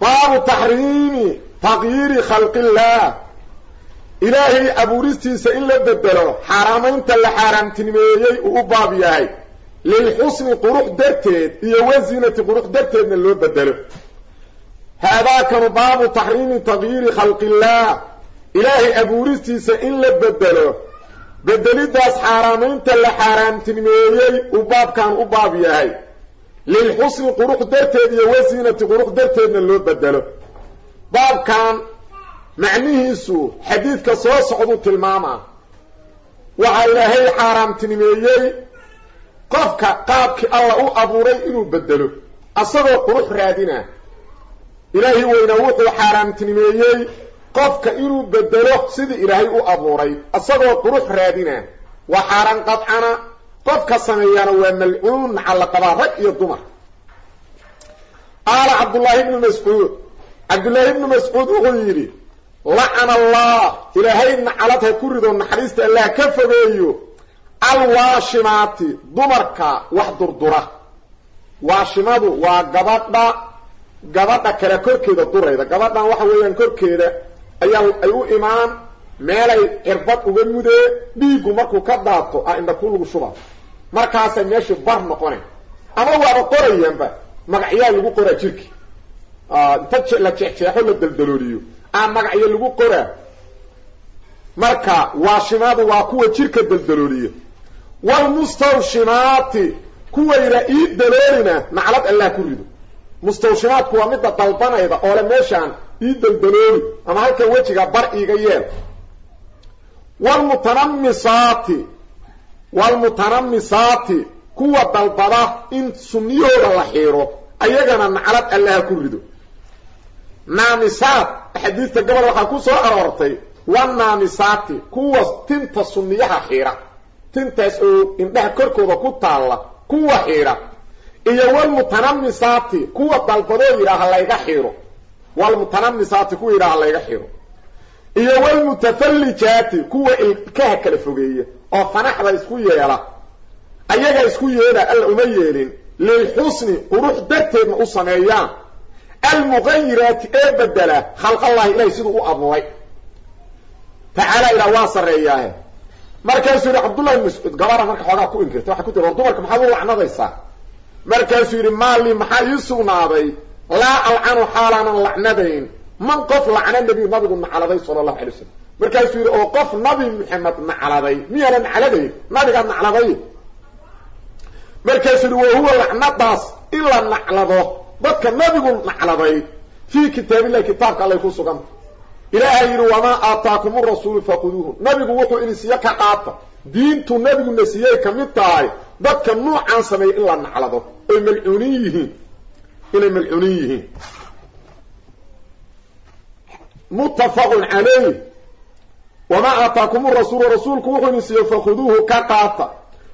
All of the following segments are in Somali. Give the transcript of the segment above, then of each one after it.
baabu taxriimi taqyiiri khalqillaah ilaahay abuuristiisa in la bedelo xaaraamaynta la xaaraamtinimeeyey uu u baab yahay lilxusni qurux darteed iyo wazinati qurux darteedna loo bedelo haadaakanu baabu taxriimi taqyiiri khalqillaah ilaahay abuuristiisa in la bedelo bedelidaas xaaraamaynta la xaaraamtinimeeyey uu baabkan u baab yahay lilxusni qurux darteed iyo wazinati qurux darteedna loo bedelo baabkan macnihiisu xadiidka soo socduu tilmaamaa waxaa ilaahay xaaraamtinimeeyey qofka qaabkii alla u abuuray inuu bedelo asagoo qurux raadina ilaahay weynaa wuxuu xaaraamtinimeeyey qofka inuu bedelo sidii ilaahay u abuuray asagoo qurux raadina waa xaaraan qadcana qofka sameeyaana waa malcuun nacallaqabaa rag iyo dumar. Qaala cabdullaahi ibnu mascuud cabdullaahi ibnu mascuud wuxuu yidhi lacana allah ilaahay nacalad ha ku rido naxariista allah ka fogeeyo alwaashimaati dumarka wax durdura. Waashimadu waa gabadha gabadha kale korkeeda durayda. Gabadhan waxa weeyaan korkeeda ayaa ay u imaan meelay cirbad uga mudee dhiiggu markuu ka daato ah indha ku lagu shuba markaasay meeshii bar noqone ama waaba qorayaanba magacyaa lagu qoraa jirki. Inta la jeexjeexo la daldalooliyo. A magacyo lagu qoraa marka waashimadu waa kuwa jirka daldalooliya wlmustawshimaati kuwayna ii daloolina naclad allah ku rido. Mustawshimaadku waa midda dalbanayda oole meeshaan ii daldalooli ama halkan wejiga bar iiga yeel. Wlmutanamisaati wlmutanamisaati kuwa dalbada in sunniyahooda la xiiro ayagana naclad allaha ku rido naamisaat axaadiista gobol waxaa ku soo aroortay wanaamisaati kuwa tinta sunniyaha xiira tintaas oo indhaha korkooda ku taalla kuwa xiira iyo walmutanamisaati kuwa dalbadoo yidhaaha layga xiiro walmutanamisaati kuwa yidhaha layga xiiro iyo walmutafallijaati kuwa ilkaha kala fogeeya oo fanaxda isku yeela ayaga isku yeela alla uma yeelin lilxusni qurux darteedna u sameeyaan. Almuqayiraati ee bedela khalqallahi ilahay siduu u abuuray. Tacaala ilah waa sarreeyaahe markaasuu yidhi cabdullahi mascuud gabara marka xoogaa ku inkirta waxay ku tiri war dumarka maxaad u lacnadaysaa? Markaasuu yidhi maali maxaa ii sugnaaday? Laa alcanu xaalaanan lacnadayn man qof lacna nebiyu nabigu nacladay sala allahu alay wasalam markaasuu yidhi oo qof nabi maxamed nacladay miyaana nacladayn nabigaad nacladay markaasuu yidhi wa huwa lacnadaas in la naclado dadka nabigu nacladay fii kitaabillahi kitaabka allay ku suganta ilaahay yidhi wamaa aataakum rasuulu faquduuhu. Nabigu wuxuu idin siiye ka qaata diintu nabiguna siiyey ka mid tahay. Dadka nuucaan sameeya in la naclado oy malcuunin yihiin. Inay malcuunin yihiin muttafaqun calayh. Wamaa aataakum rasuulu rasuulku wuxuu idin siiye fakhuduuhu ka qaata.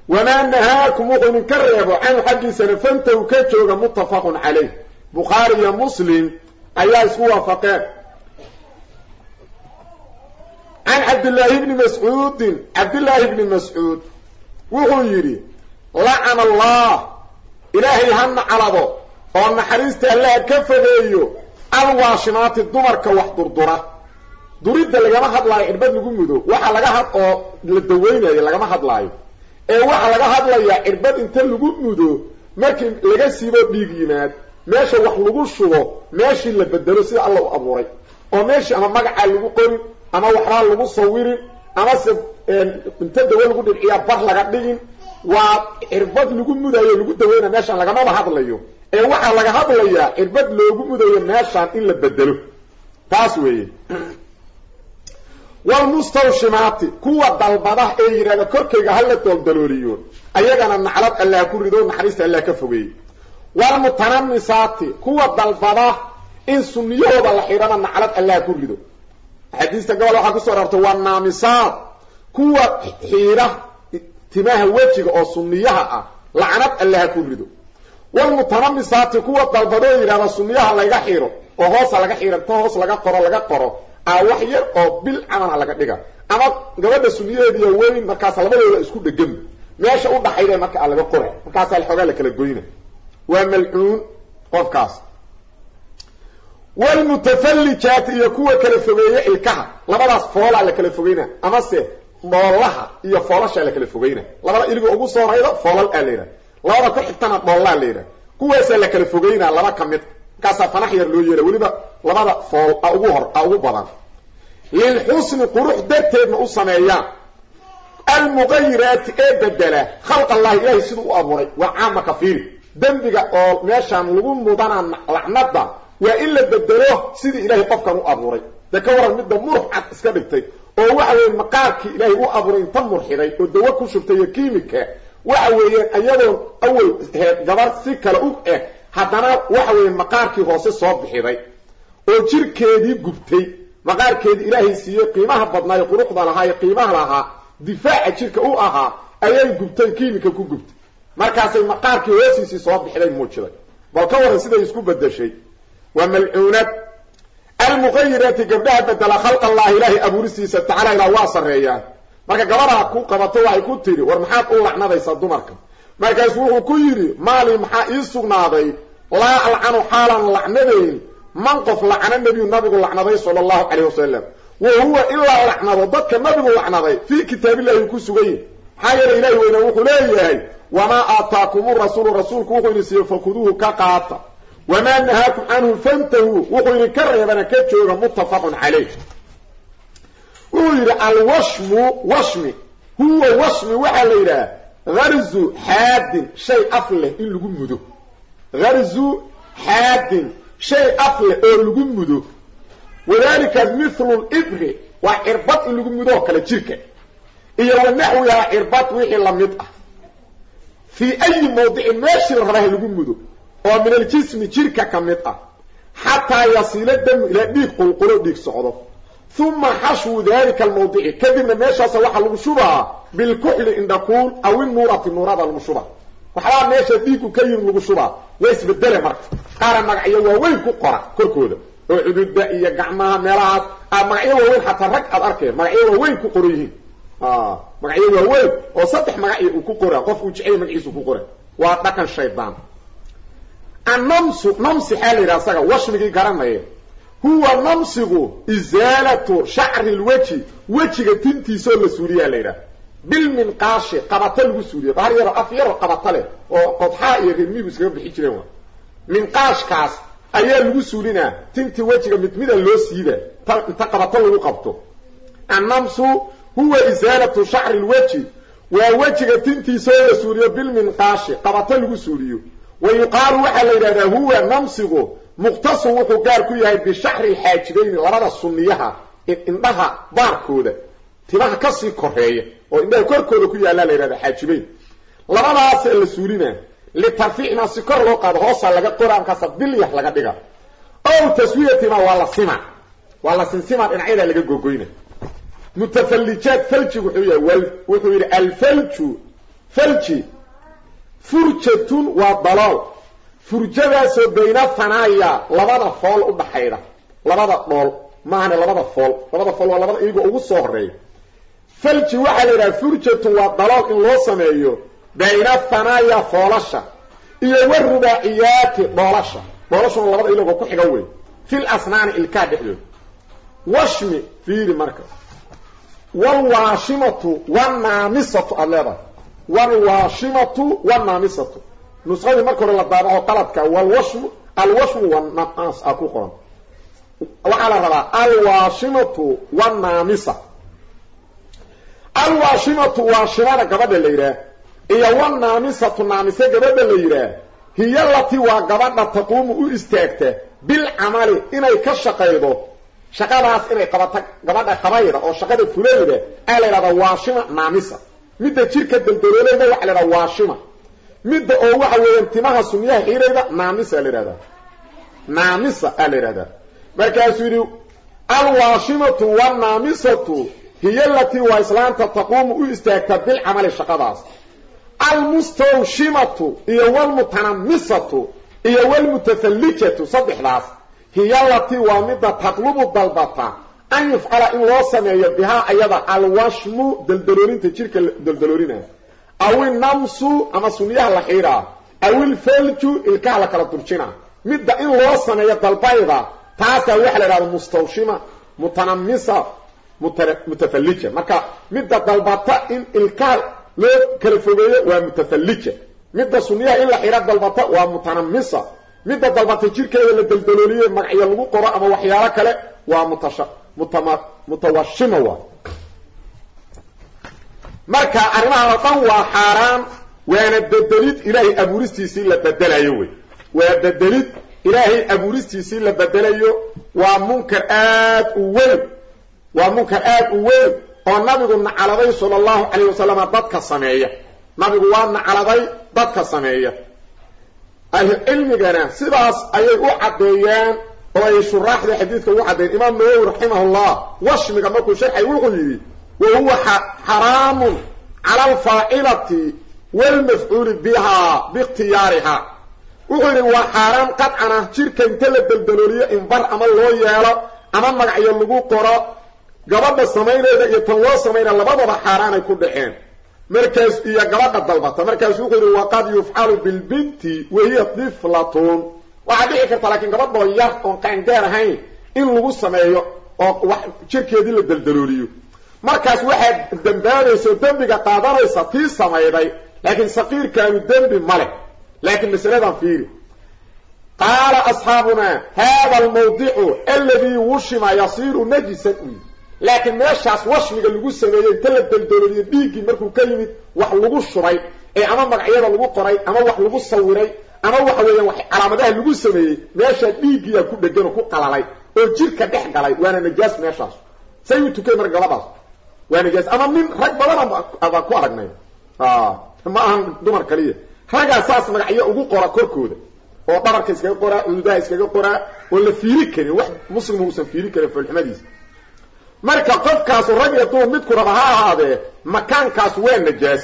Wamaa nahaakum wuxuu idinka reebo canhu xaggiisana fantahu ka jooga muttafaqun calayh. Bukhaari iyo muslim ayaa isku waafaqeen. Can cabdillaahi bni mascuudin cabdillaahi bni mascuud wuxuu yidhi lacana allah ilaahay ha naclado oo naxariista allaha ka fogeeyo alwaashimaati dumarka wax durdura. Duridda lagama hadlaayo cirbad lagu mudo. Waxa laga had oo la daweynayo lagama hadlaayo. Ee waxaa laga hadlayaa cirbad inta lagu mudo markii laga siibo dhiig yimaad meesha wax lagu shubo meeshii la bedelo sida alla u abuuray. Oo meeshii ama magacaa lagu qorin ama waxbaa lagu sawirin ama se inta dawo lagu dhibciyaa bar laga dhigin waa cirbad lagu mudayo lagu daweynaya meeshaan lagamaba hadlayo ee waxaa laga hadlayaa cirbad loogu mudayo meeshaan in la bedelo. Taas weeye. Walmustawshimaati kuwa dalbada ee yidhahda korkayga hala dooldalooliyo ayagana naclad allah ku rido naxariista allah ka fogeeyey. Walmutanamisaati kuwa dalbada in sunniyahooda la xidhana naclad allah ku rido. Axaadiista gobol waxaa ku soo arortay waa naamisaad kuwa xiidha timaha wejiga oo sunniyaha ah lacnad allaha ku rido walmutanamisaati kuwa dalbadoo yidhahda sunniyaha layga xiro oo hoosa laga xiro inta hoos laga qoro laga qoro a wax yar oo bil camala laga dhiga ama gabadha sunniyaheediiya weyn markaas labadooda isku dhegan meesha u dhaxayda marka a laga qora markaasaa xoogaa la kala goyna waa malcuun qofkaas walmutafallijaati iyo kuwa kala fogeeya ilkaha labadaas foolaa la kala fogeyna amase dhoolaha iyo foolashaa la kala fogeyna labada iliga ugu soo horayda foolal aa layidhaha labada ku xigtana dhoollaa la yidhaha kuwaasaa la kala fogeynaa laba ka mid markaasaa fanax yar loo yeela weliba labada fool a ugu hor a ugu badan. Lilxusni qurux darteedna u sameeyaan. Almuqayiraati ee bedela khalq allahi ilaahay siduu u abuuray. Waa caama kafiiri dembiga oo meeshaan lagu mudanaa lacnada waa in la bedelo sidii ilaahay qofkan u abuuray. Dee ka waran midda murux cad iska dhigtay oo waxa weeye maqaarkii ilaahay u abuuray inta murxiday oo dawo ku shubtay iyo kiimika waxa weeyaan iyadoon awal gabar si kale u eg haddana waxa weeye maqaarkii hoose soo bixiday oo jirkeedii gubtay. Maqaarkeedii ilaahay siiyey qiimaha badnaayo quruxda lahaa iyo qiimaha lahaa difaaca jirka u ahaa ayay gubtay kiimika ku gubtay. Markaasay maqaarkii hoosiisii soo bixiday muujiday bal ka waran siday isku bedeshay waa malcuunad almuqayiraati gabdhaha bedela khalq allahi ilaahay abuuristiisa tacala ilaa waa sarreeyaan marka gabadhaa ku qabato waxay ku tidhi war maxaad u lacnadaysaa dumarka? Markaasu wuxuu ku yidhi maali maxaa ii sugnaaday? Laa alcanu xaalan lacnadayn. Man qof lacno nebiyu nabigu lacnaday sala allahu calayh wasalam wa huwa in la lacnado dadka nabigu lacnaday fii kitaabillahi ku sugayin maxaa yeele ilahi weyna wuxuu leeyahay wamaa aataakumu rasuulu rasuulku wuxuu idin siiye fakuduuhu ka qaata. Wamaa nahaakum canhu fantahuu wuxuu idinka reebana ka jooga muttafaqun calayh wuxuu yidhi alwashmu washmi. Huwa washmi waxaa la yidhaha harzu xaadin. Shay af leh in lagu mudo. Harzu xaadin. Shay af leh oo lagu mudo. Wadalika mithlu libri waa cirbad in lagu mudo oo kale jirka. Iyo wa naxwihaa cirbad wixii la mid ah. Fii ayi mawdicin meeshii la rabaha lagu mudo oo min aljismi jirka ka mid ah. Xataa yasiila damu ilaa dhiig qulqulo dhiig socdo uma xashwu dalika almawdici kadibna meeshaasa waxaa lagu shubaa bilkuxli indhakuul aw inuurati nuurada lagu shubaa waxbaa meesha dhiigu ka yimid lagu shubaa waa isbedele marka qaara magacyo waaweyn ku qora korkooda oo cududa iyo gacmaha meelahaas magacyo waaweyn xataa rag aad arkay magacyo waaweyn ku qoran yihiin magacyo waaweyn oo saddex magacyo uu ku qora qof uu jecel magaciisu ku qora waa dhaqan shaydaan annamsu namsi asaga washmigii garanaya huwa namsigu isaalatu shacri lweji wejiga tintiisaoo la suuliyaa la yidhaha bilminqaashi qabato lagu suuliya bahar yaro af yaro qabato leh oo qodxaa iyo rirmigu iskaga bixi jireen waa. Minqaashkaas ayaa lagu suulinaa tintii wejiga mid mida loo siiba inta qabato lagu qabto. Annamsu huwa isaalatu shacri lweji waa wejiga tintiisaoo la suuliyo bilminqaashi qabato lagu suuliyo wa yuqaalu waxaa la yidhahdaa huwa namsigu muqtasun wuxuu gaar ku yahay bishacri xaajibayni labada sunniyaha indhaha baarkooda. Timaha ka sii koreeya oo indhaha korkooda ku yaallaa la yidhahda xaajibayn labadaas la suulinaa litarfiicna si kor loo qaado hoosaa laga qora markaasa bilyax laga dhiga. Ow taswiyatima waa la sima waa la sinsima dhinacyada laga gogoyna. Mutafallijaad falji wuxuu yahay wuxuu yidhi alfalju falji furjatun waa dalool furjadaasoo bayna fanaaya labada fool u dhaxayda. Labada dhool maahane labada fool. Labada fool waa labada iyago ugu soo horreeya falji waxaa la yidhaha furjatun waa dalool in loo sameeyo bayna fanaaya foolasha iyo warubaaciyaati dhoolasha dhoolashuna labada ilagoo ku xiga wey fil asnaani ilkaa dhexdooda. Washmi fiiri marka. Walwaashimatu wanaamisatu aada leedahay. Walwaashimatu wanaamisatu nusqadii marka hore la daabaco qaladka walwashmu alwashmu wanaas a ku qoran. Waxaa la rabaa alwaashimatu wanaamisa alwaashimatu waashimada gabadha la yidhaah iyo wanaamisatu naamise gabadha la yidhaah hiya lati waa gabadha taquumu u istaagta bilcamali inay ka shaqaydo. Shaqadaas inay qabata gabadha qabayda oo shaqada fulayda aa la yidhahdaa naamisa. Midda jirka daldaloolayda waxa la yidhaha waashima midda oo waxa weeyaan timaha sunniyaha xiirayda naamisa la naamisa aa la yidhahdaa. Markaasuu yidhi alwaashimatu wanaamisatu hiya alatii waa islaanta taquumu u istaagta bilcamali shaqadaas. Almustawshimatu iyo walmutanamisatu iyo walmutafallijatu saddexdaas hiya alatii waa midda taqlubu dalbata an yufcala in loo sameeyo bihaa ayada alwashmu daldaloolinta jirka daldaloolina aw inamsu ama sunniyaha la xiiraa aw ilfalju ilkaha la kala durjina midda in loo sameeyo dalbayda taasaa waxa la idhahda mustawshima mutanamisa mutafallija marka midda dalbata in ilkaha loo kala fogeeyo waa mutafallija midda sunniyaha in la xidha dalbata waa mutanamisa midda dalbata jirkeeda la daldalooliye magacyo lagu qoro ama waxyaalo kale waa mutawashima waa marka arrimahan oo dhan waa xaaraan waana bedelid ilaahay abuuristiisii la bedelayo wey. Waa bedelid ilaahay abuuristiisii la bedelayo waa munkar aad u weyn. Waa munkar aad u weyn oo nabigu nacaladay sala allahu calayh wasalama dadka sameeya. Nabigu waa nacaladay dadka sameeya. Ahlucilmigana sidaas ayay u caddeeyeen oo ay shuraaxda xadiidka ugu caddeeyeen imaam nawowi raximahullah washmiga markuu sharxay wuxuu yidhi xaaraan qadcan ah jirka inta la deldalooliyo in bar ama loo yeelo ama magacyo lagu qoro gabadha samaynayda iyo tan loo samaynaya labadaba xaaraanay ku dhaceen markaas iyo gabadha dalbata markaasu wuxuu yidhi waqad yufcalu bilbinti wahiya diflatun waxaa dhici karta laakiin gabadhoo yar oon qaangaar ahayn in lagu sameeyo oo wax jirkeedii la deldalooliyo markaas waxaad dembaabaysa oo dembiga qaadanaysa tii samayday. Laakiin saqiirkaanu dembi ma leh. Laakiin masaladan fiiri. Qaala asxaabunaa haada almawdicu aladii wushima yasiiru najisan. U yidhi laakiin meeshaas washmiga lagu sameeyey inta la deldalooliyo dhiiggii markuu ka yimid wax lagu shubay ee ama magacyada lagu qoray ama wax lagu sawiray ama waxa weeyaan wax calaamadaha lagu sameeyey meeshaa dhiiggiyaa ku dhegan oo ku qalalay oo jirka dhex galay waana najaas meeshaas. Say u tukay marka gabadhaas waa najaas ama nin rag badan baa ku aragnay. Ma ahan dumar kaliya raggaa saas magacyo ugu qora korkooda. Oo dhabarka iskaga qoraa cududaha iskaga qoraa oo la fiiri karin wax muslimu uusan fiiri karin foolxumadiisa marka qofkaasu rag iyo dumar midku raba ha ahaadee makaankaas waa najaas.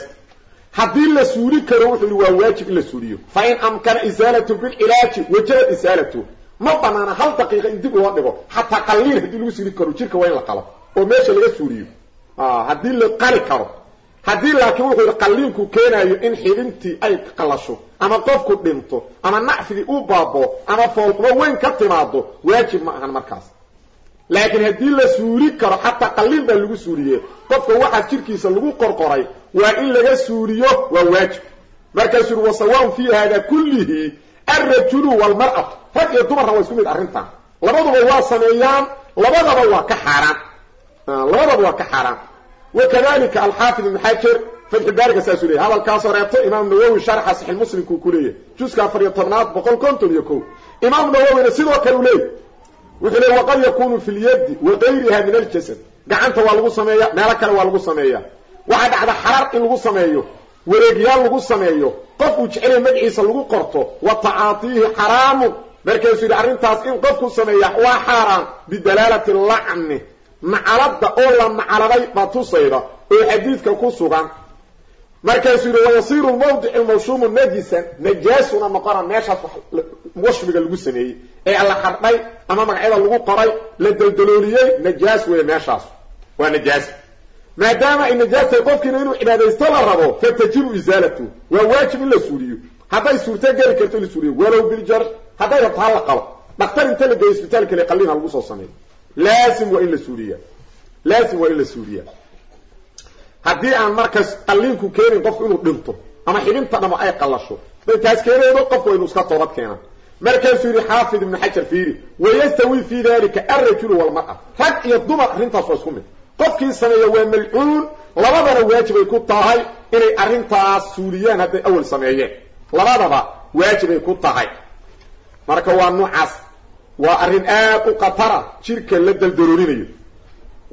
Haddii la suuli karo wuxuu yidhi waa waajib in la suuliyo fa in amkana isaalatu bilcilaaji wajaba isaalatu. Ma banaana hal daqiiqa in dib loo dhigo. Xataa qalliin haddii lagu suuli karo jirka waa in la qalo oo meesha laga suuliyo haddii la qali karo haddii laakiin wuxuu yidhi qalliinku keenayo in xibintii ay qalasho ama qofku dhinto ama nacfigii u baabo ama foolxumo weyn ka timaado waajib ma ahan markaas. Laakiin haddii la suuli karo xataa qalliin baa lagu suuliye qofka waxaa jirkiisa lagu qorqoray waa in laga suuliyo waa waajib. Markaasuu yidhi wasawaun fii hada kullihi alrajulu waalmar'atu rag iyo dumarna waa isku mid arrintan labaduba waa sameeyaan labadaba waa ka xaaraan. Labadaba waa ka xaaraan wakadalika alxaafid ibn xajar fatxubaariga saasuu leeyay hadalkaas horeeto imaam nawowi sharxa saxi muslimkuu ku leeyahy juska afar iyo tobnaad boqol konton iyo ko imaam nawowina sidoo kale u leeyay wuxuu leey waqad yakunu fi lyadi wa gayriha min aljasad. Gacanta waa lagu sameeya meelo kale waa lagu sameeya waxaa dhacda xarar in lagu sameeyo wareegyaal lagu sameeyo. Qof uu jecelay magaciisa lagu qorto wa tacaatiihi xaraamun. Markaasuu yidhi arrintaas in qofku sameeya waa xaaraan bidalaalati lacni nacalada oo la nacaladay baa tusayda oo xadiidka ku sugan. Markaasuu yidhi wayasiiru mawdic mawshuumu najisan najaasuna noqona meeshaas washmiga lagu sameeyey. Ee la xardhay ama magacyada lagu qoray la daldalooliyey najaas weeye meeshaas. Waa najaas. Maadaama ay najaas tahay qofkiina inuu cibaadaysto la rabo fatajibu isaalatu waa waajib in la suuliyo hadday suurto geli karto in la suuliyo walow biljar hadday rabto ha la qalo. Dhaktar inta la geeyo isbitaalka le qalliin lagu soo sameeyo laasim waa in la suuliya laasim waa in la suuliya haddii aan markaas qalliinku keenin qofku inuu dhinto ama xibinta dhamo ay qallasho day taas keenaydo qofku waynu iska toobad keenaan markaasuu yidhi xaafid ibnu xajar fiiri wayastawi fii dalika alrajulu walmar'a. Rag iyo dumar arrintaas waa isku mid. Qofkii sameeya waa malcuun labadana waajibay ku tahay inay arrintaas suuliyaan hadday awal sameeyeen. Labadaba waajibay ku tahay. Marka waa noocaas waa arrin aad u khatara jirka la daldaloolinayo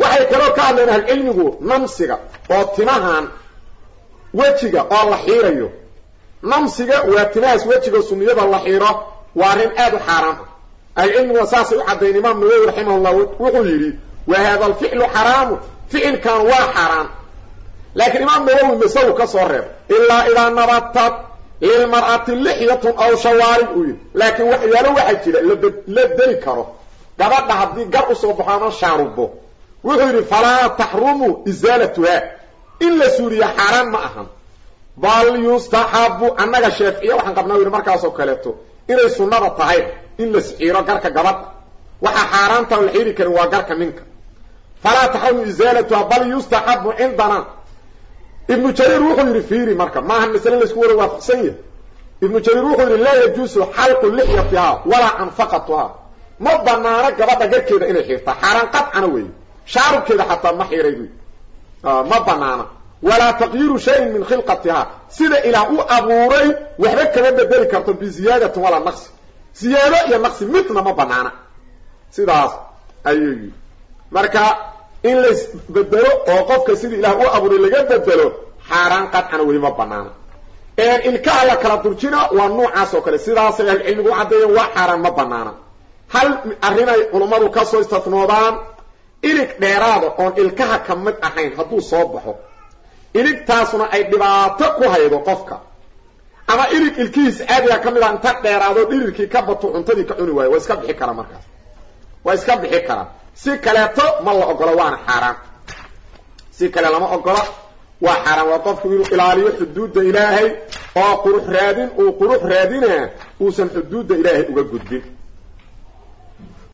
waxay kaloo ka hadleen ahlcilmigu namsiga oo timahan wejiga oo la xiirayo. Namsiga waa timahaas wejiga sunniyada la xiiro waa arrin aad u xaaraan ah ahlcilmiguna saasay u caddayn imaam nawowi raximahullah wuxuu yidhi wa hada alficlu xaraamu ficilkan waa xaaraan laakiin imaam nawowi masagu ka soo reeb ilaa idaa nabatad lilmar'ati lixyatun aw shawaarib uu yidhi laakiin waxyaalo waxaa jira la deli karo gabadha haddii gar u soo baxo ama shaarubo wuxuu yidhi falaa taxrumu isaalatuha in la suuliya xaaraan ma ahan bal yustaxabu annaga shaaficiya waxaan qabnaa u yidhi markaasoo kaleeto inay sunnada tahay in la siciiro garka gabadha waxaa xaaraanta la xiiri karin waa garka ninka falaa taxrumu isaalatuha bal yustaxabu cindana ibnu jariir wuxuu yidhi fiiri marka maaha masale laysku wara waafaqsan yahay. Ibnu jariir wuxuu yidhi laa yajuusu xalqu lixyatihaa walaa anfaqatuhaa ma banaano gabadha garkeeda inay xiirtaa xaaraan qadcana weeye. Shaarubkeeda xataa ma xiiray buy ma banaana walaa taqyiiru shayin min khilqatihaa sida ilaah u abuuray waxba kama bedeli karto biziyaadatin walaa naqsi. Ziyaado iyo naqsi midna ma banaana sidaas ayuu yidhi. Marka in lays bedelo oo qofka sida ilaah u abuuray laga bedelo xaaraan qadcana wey ma banaana ilkaha la kala durjina waa nuucaas oo kale. Sidaasay ahlucilmigu u caddeeyeen waa xaaraan ma banaana hal arrinay culummadu ka soo istafnoodaan ilig dheeraada oon ilkaha ka mid ahayn hadduu soo baxo. Iligtaasuna ay dhibaato ku haydo qofka. Ama ilig ilkihiis caadiga ka mid ah inta dheeraado dhirirkii ka bato cuntadii ka cuni waayo waa iska bixi karaa markaas. Waa iska bixi karaa si kaleeto ma la ogola waana xaaraan. Si kale lama ogola waa xaaraan. Waa qofku inuu ilaaliyo xuduudda ilaahay oo qurux raadin uu qurux raadina uusan xuduudda ilaahay uga gudbin